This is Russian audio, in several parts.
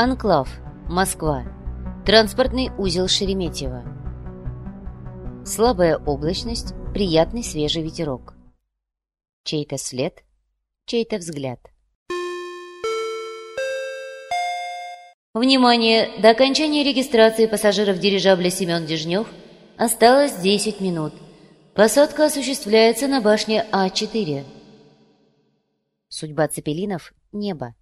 Анклав, Москва. Транспортный узел Шереметьево. Слабая облачность, приятный свежий ветерок. Чей-то след, чей-то взгляд. Внимание! До окончания регистрации пассажиров дирижабля Семен Дежнев осталось 10 минут. Посадка осуществляется на башне А4. Судьба цепелинов — небо.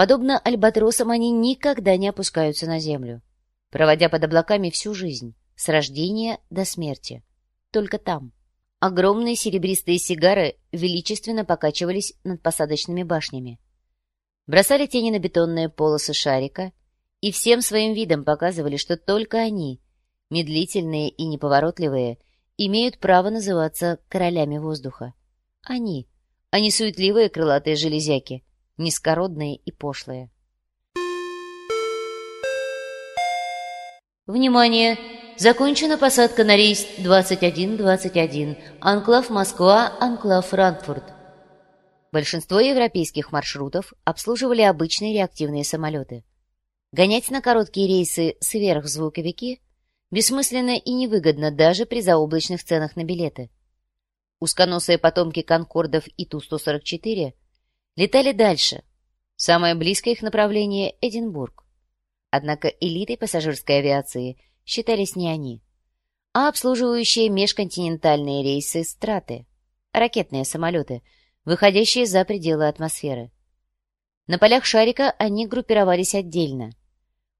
Подобно альбатросам, они никогда не опускаются на землю, проводя под облаками всю жизнь, с рождения до смерти. Только там. Огромные серебристые сигары величественно покачивались над посадочными башнями. Бросали тени на бетонные полосы шарика и всем своим видом показывали, что только они, медлительные и неповоротливые, имеют право называться королями воздуха. Они, а не суетливые крылатые железяки — низкородные и пошлые. Внимание! Закончена посадка на рейс 2121 Анклав Москва, Анклав Франкфурт. Большинство европейских маршрутов обслуживали обычные реактивные самолеты. Гонять на короткие рейсы сверхзвуковики бессмысленно и невыгодно даже при заоблачных ценах на билеты. Узконосые потомки «Конкордов» и Ту-144 летали дальше. Самое близкое их направление — Эдинбург. Однако элитой пассажирской авиации считались не они, а обслуживающие межконтинентальные рейсы «Страты» — ракетные самолеты, выходящие за пределы атмосферы. На полях шарика они группировались отдельно.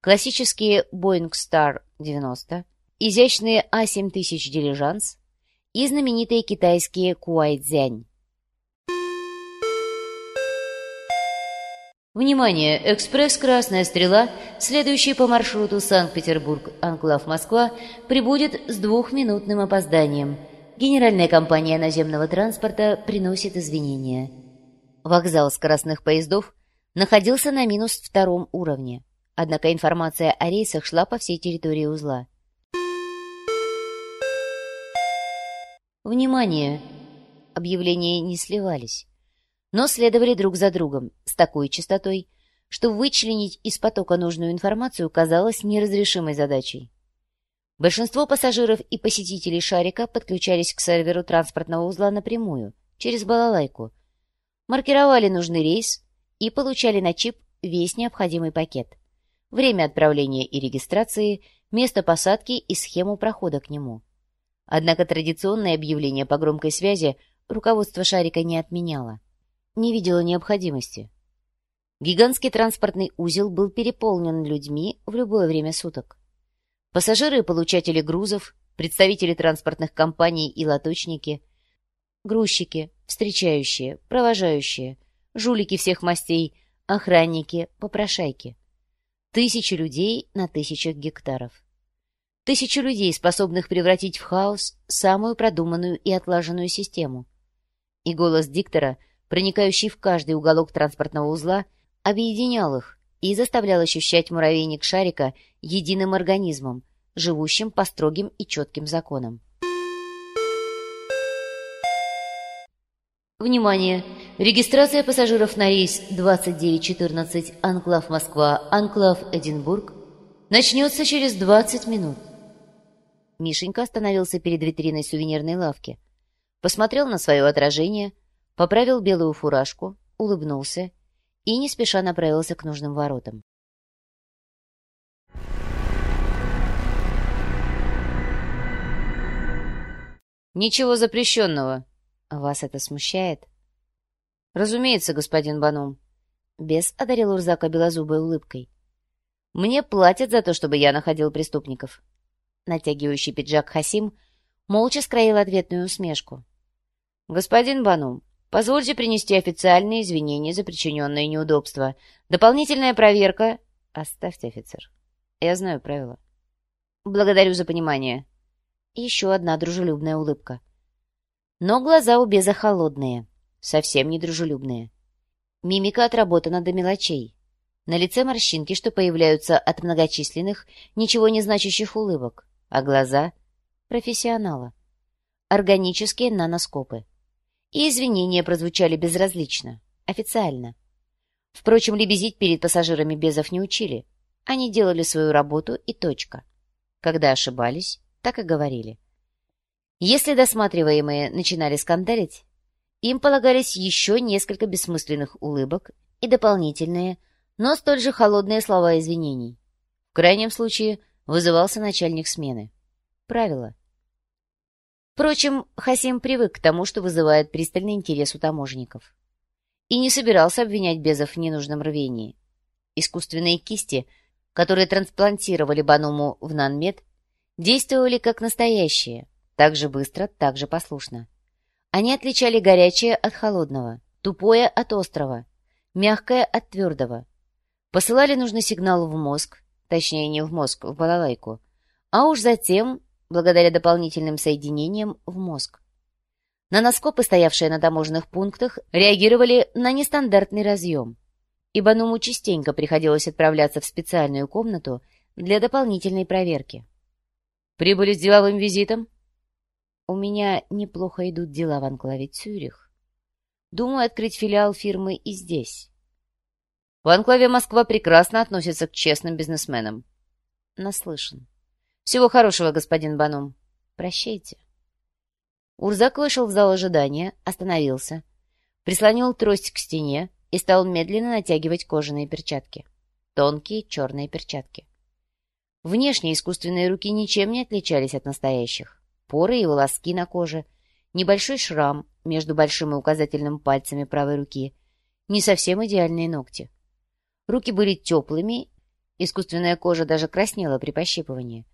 Классические Boeing Star 90, изящные А-7000 «Дилижанс» и знаменитые китайские Куайцзянь. Внимание! Экспресс «Красная стрела», следующий по маршруту Санкт-Петербург-Анклав-Москва, прибудет с двухминутным опозданием. Генеральная компания наземного транспорта приносит извинения. Вокзал скоростных поездов находился на минус втором уровне, однако информация о рейсах шла по всей территории узла. Внимание! Объявления не сливались но следовали друг за другом с такой частотой, что вычленить из потока нужную информацию казалось неразрешимой задачей. Большинство пассажиров и посетителей «Шарика» подключались к серверу транспортного узла напрямую, через балалайку, маркировали нужный рейс и получали на чип весь необходимый пакет, время отправления и регистрации, место посадки и схему прохода к нему. Однако традиционное объявление по громкой связи руководство «Шарика» не отменяло не видела необходимости. Гигантский транспортный узел был переполнен людьми в любое время суток. Пассажиры и получатели грузов, представители транспортных компаний и лоточники, грузчики, встречающие, провожающие, жулики всех мастей, охранники, попрошайки. Тысячи людей на тысячах гектаров. Тысячи людей, способных превратить в хаос самую продуманную и отлаженную систему. И голос диктора — проникающий в каждый уголок транспортного узла, объединял их и заставлял ощущать муравейник шарика единым организмом, живущим по строгим и четким законам. Внимание! Регистрация пассажиров на рейс 2914 Анклав Москва, Анклав Эдинбург начнется через 20 минут. Мишенька остановился перед витриной сувенирной лавки, посмотрел на свое отражение, поправил белую фуражку, улыбнулся и не спеша направился к нужным воротам. «Ничего запрещенного. Вас это смущает?» «Разумеется, господин Банум». Бес одарил Урзака белозубой улыбкой. «Мне платят за то, чтобы я находил преступников». Натягивающий пиджак Хасим молча скроил ответную усмешку. «Господин Банум, Позвольте принести официальные извинения за причиненное неудобство. Дополнительная проверка... Оставьте, офицер. Я знаю правила. Благодарю за понимание. Еще одна дружелюбная улыбка. Но глаза у Беза холодные, совсем не дружелюбные. Мимика отработана до мелочей. На лице морщинки, что появляются от многочисленных, ничего не значащих улыбок, а глаза — профессионала. Органические наноскопы и извинения прозвучали безразлично, официально. Впрочем, лебезить перед пассажирами Безов не учили. Они делали свою работу и точка. Когда ошибались, так и говорили. Если досматриваемые начинали скандалить, им полагались еще несколько бессмысленных улыбок и дополнительные, но столь же холодные слова извинений. В крайнем случае вызывался начальник смены. Правило. Впрочем, Хасим привык к тому, что вызывает пристальный интерес у таможенников. И не собирался обвинять Безов в ненужном рвении. Искусственные кисти, которые трансплантировали Бануму в Нанмед, действовали как настоящие, так же быстро, так же послушно. Они отличали горячее от холодного, тупое от острого, мягкое от твердого. Посылали нужный сигнал в мозг, точнее не в мозг, в балалайку, а уж затем, благодаря дополнительным соединениям, в мозг. Наноскопы, стоявшие на таможенных пунктах, реагировали на нестандартный разъем, и Бануму частенько приходилось отправляться в специальную комнату для дополнительной проверки. «Прибыли с деловым визитом?» У меня неплохо идут дела в анклаве Цюрих. Думаю открыть филиал фирмы и здесь. В анклаве Москва прекрасно относится к честным бизнесменам. Наслышан. Всего хорошего, господин Банум. Прощайте. Урзак вышел в зал ожидания, остановился, прислонил трость к стене и стал медленно натягивать кожаные перчатки. Тонкие черные перчатки. Внешне искусственные руки ничем не отличались от настоящих поры и волоски на коже, небольшой шрам между большим и указательным пальцами правой руки, не совсем идеальные ногти. Руки были теплыми, искусственная кожа даже краснела при пощипывании.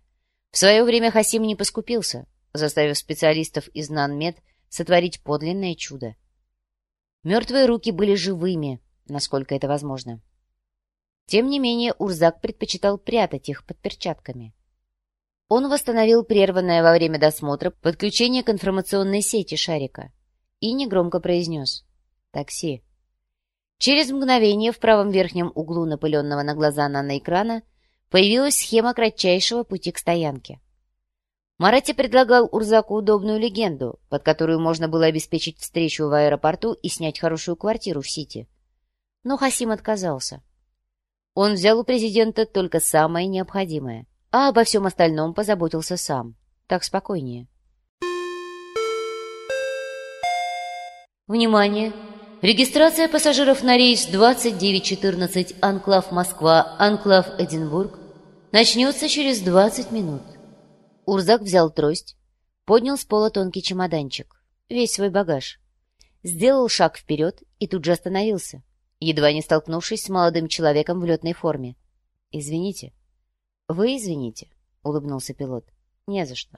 В свое время Хасим не поскупился, заставив специалистов из Нанмед сотворить подлинное чудо. Мертвые руки были живыми, насколько это возможно. Тем не менее, Урзак предпочитал прятать их под перчатками. Он восстановил прерванное во время досмотра подключение к информационной сети шарика и негромко произнес «Такси». Через мгновение в правом верхнем углу напыленного на глаза наноэкрана появилась схема кратчайшего пути к стоянке. Марати предлагал Урзаку удобную легенду, под которую можно было обеспечить встречу в аэропорту и снять хорошую квартиру в Сити. Но Хасим отказался. Он взял у президента только самое необходимое — а обо всем остальном позаботился сам. Так спокойнее. Внимание! Регистрация пассажиров на рейс 2914 Анклав Москва, Анклав Эдинбург начнется через 20 минут. Урзак взял трость, поднял с пола тонкий чемоданчик, весь свой багаж, сделал шаг вперед и тут же остановился, едва не столкнувшись с молодым человеком в летной форме. «Извините», «Вы извините», — улыбнулся пилот. «Не за что».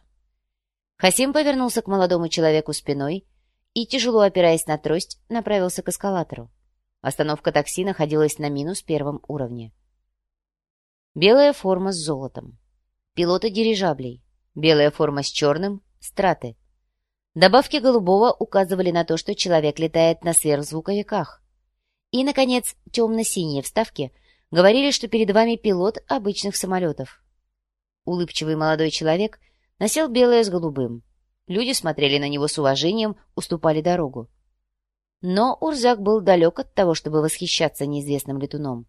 Хасим повернулся к молодому человеку спиной и, тяжело опираясь на трость, направился к эскалатору. Остановка такси находилась на минус первом уровне. Белая форма с золотом. Пилоты дирижаблей. Белая форма с черным — страты. Добавки голубого указывали на то, что человек летает на сверхзвуковиках. И, наконец, темно-синие вставки — Говорили, что перед вами пилот обычных самолетов. Улыбчивый молодой человек носил белое с голубым. Люди смотрели на него с уважением, уступали дорогу. Но Урзак был далек от того, чтобы восхищаться неизвестным летуном.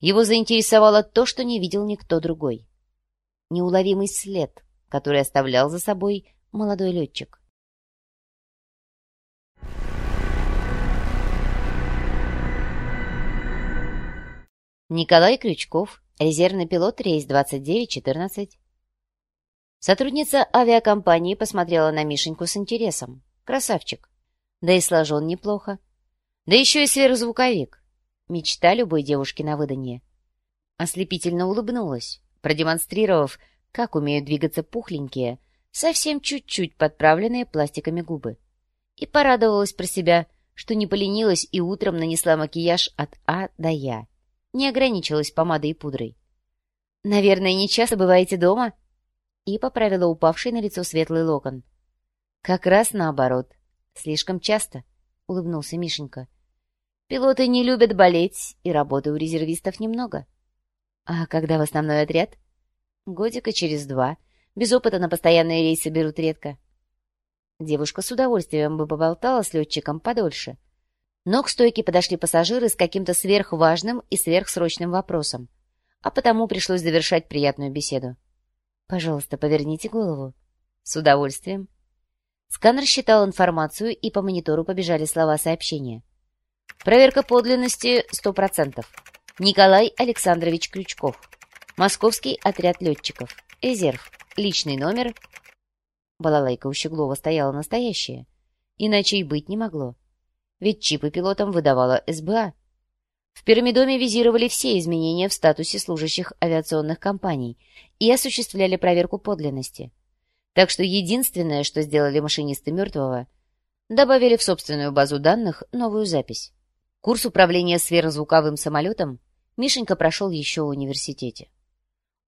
Его заинтересовало то, что не видел никто другой. Неуловимый след, который оставлял за собой молодой летчик. Николай Крючков, резервный пилот, рейс 2914. Сотрудница авиакомпании посмотрела на Мишеньку с интересом. Красавчик. Да и сложен неплохо. Да еще и сверхзвуковик. Мечта любой девушки на выданье. Ослепительно улыбнулась, продемонстрировав, как умеют двигаться пухленькие, совсем чуть-чуть подправленные пластиками губы. И порадовалась про себя, что не поленилась и утром нанесла макияж от А до Я не ограничилась помадой и пудрой. «Наверное, не часто бываете дома?» И поправила упавший на лицо светлый локон. «Как раз наоборот. Слишком часто», — улыбнулся Мишенька. «Пилоты не любят болеть, и работы у резервистов немного». «А когда в основной отряд?» «Годика через два. Без опыта на постоянные рейсы берут редко». Девушка с удовольствием бы поболтала с летчиком подольше. Но к стойке подошли пассажиры с каким-то сверхважным и сверхсрочным вопросом, а потому пришлось завершать приятную беседу. «Пожалуйста, поверните голову». «С удовольствием». Сканер считал информацию, и по монитору побежали слова сообщения. «Проверка подлинности сто процентов. Николай Александрович Крючков. Московский отряд летчиков. Резерв. Личный номер...» Балалайка у Щеглова стояла настоящая. Иначе и быть не могло ведь чипы пилотам выдавала СБА. В пирамидоме визировали все изменения в статусе служащих авиационных компаний и осуществляли проверку подлинности. Так что единственное, что сделали машинисты мертвого, добавили в собственную базу данных новую запись. Курс управления сверхзвуковым самолетом Мишенька прошел еще в университете.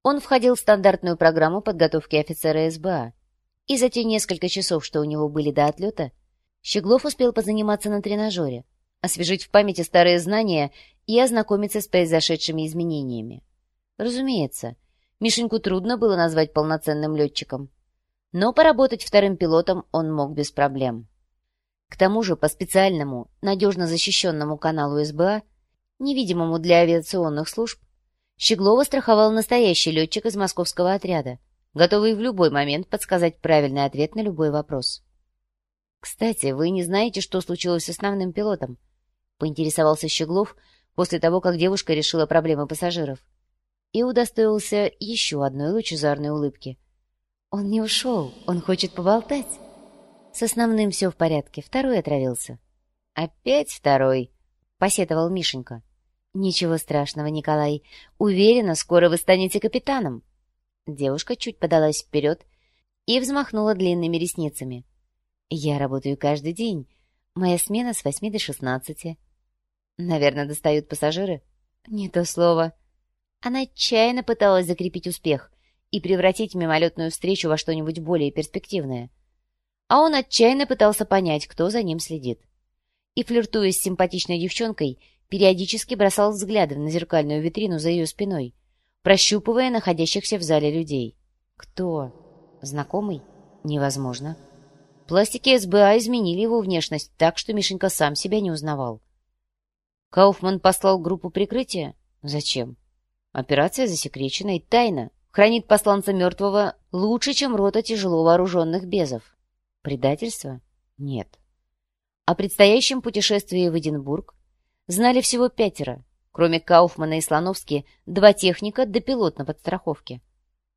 Он входил в стандартную программу подготовки офицера СБА, и за те несколько часов, что у него были до отлета, Щеглов успел позаниматься на тренажере, освежить в памяти старые знания и ознакомиться с произошедшими изменениями. Разумеется, Мишеньку трудно было назвать полноценным летчиком, но поработать вторым пилотом он мог без проблем. К тому же по специальному, надежно защищенному каналу СБА, невидимому для авиационных служб, Щеглова страховал настоящий летчик из московского отряда, готовый в любой момент подсказать правильный ответ на любой вопрос. «Кстати, вы не знаете, что случилось с основным пилотом?» — поинтересовался Щеглов после того, как девушка решила проблемы пассажиров. И удостоился еще одной лучезарной улыбки. «Он не ушел, он хочет поболтать». «С основным все в порядке, второй отравился». «Опять второй?» — посетовал Мишенька. «Ничего страшного, Николай. Уверена, скоро вы станете капитаном». Девушка чуть подалась вперед и взмахнула длинными ресницами. Я работаю каждый день. Моя смена с восьми до шестнадцати. Наверное, достают пассажиры? Не то слово. Она отчаянно пыталась закрепить успех и превратить мимолетную встречу во что-нибудь более перспективное. А он отчаянно пытался понять, кто за ним следит. И, флиртуя с симпатичной девчонкой, периодически бросал взгляды на зеркальную витрину за ее спиной, прощупывая находящихся в зале людей. Кто? Знакомый? Невозможно. Пластики СБА изменили его внешность так, что Мишенька сам себя не узнавал. Кауфман послал группу прикрытия? Зачем? Операция засекречена и тайна. Хранит посланца мертвого лучше, чем рота тяжело вооруженных безов. Предательство? Нет. О предстоящем путешествии в Эдинбург знали всего пятеро, кроме Кауфмана и Слоновски, два техника да пилот на подстраховке.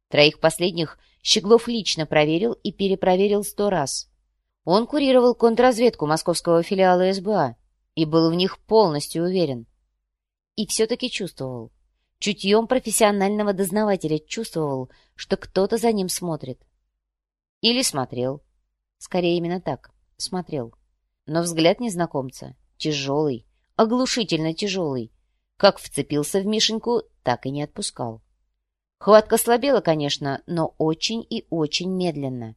Троих последних Щеглов лично проверил и перепроверил сто раз. Он курировал контрразведку московского филиала СБА и был в них полностью уверен. И все-таки чувствовал. Чутьем профессионального дознавателя чувствовал, что кто-то за ним смотрит. Или смотрел. Скорее именно так. Смотрел. Но взгляд незнакомца тяжелый, оглушительно тяжелый. Как вцепился в Мишеньку, так и не отпускал. Хватка слабела, конечно, но очень и очень медленно.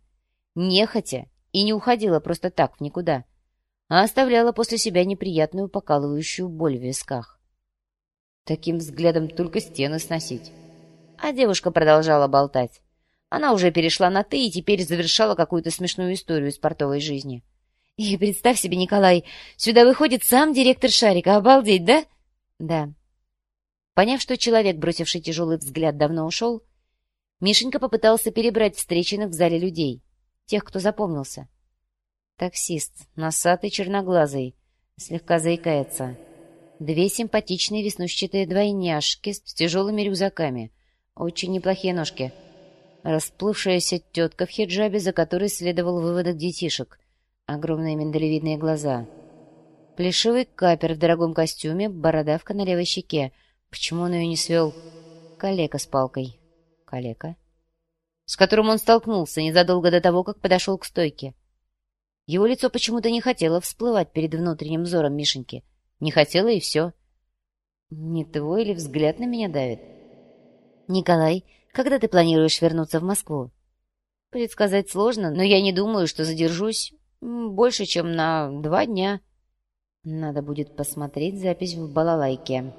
Нехотя и не уходила просто так в никуда, а оставляла после себя неприятную покалывающую боль в висках. Таким взглядом только стены сносить. А девушка продолжала болтать. Она уже перешла на «ты» и теперь завершала какую-то смешную историю из портовой жизни. И представь себе, Николай, сюда выходит сам директор Шарика. Обалдеть, да? Да. Поняв, что человек, бросивший тяжелый взгляд, давно ушел, Мишенька попытался перебрать встреченных в зале людей тех, кто запомнился. Таксист, носатый черноглазый, слегка заикается. Две симпатичные веснущатые двойняшки с тяжелыми рюкзаками. Очень неплохие ножки. Расплывшаяся тетка в хиджабе, за которой следовал выводок детишек. Огромные миндалевидные глаза. Плешивый капер в дорогом костюме, бородавка на левой щеке. Почему он ее не свел? Калека с палкой. Калека? с которым он столкнулся незадолго до того, как подошел к стойке. Его лицо почему-то не хотело всплывать перед внутренним взором Мишеньки. Не хотело и все. Не твой ли взгляд на меня давит? Николай, когда ты планируешь вернуться в Москву? Предсказать сложно, но я не думаю, что задержусь больше, чем на два дня. Надо будет посмотреть запись в балалайке.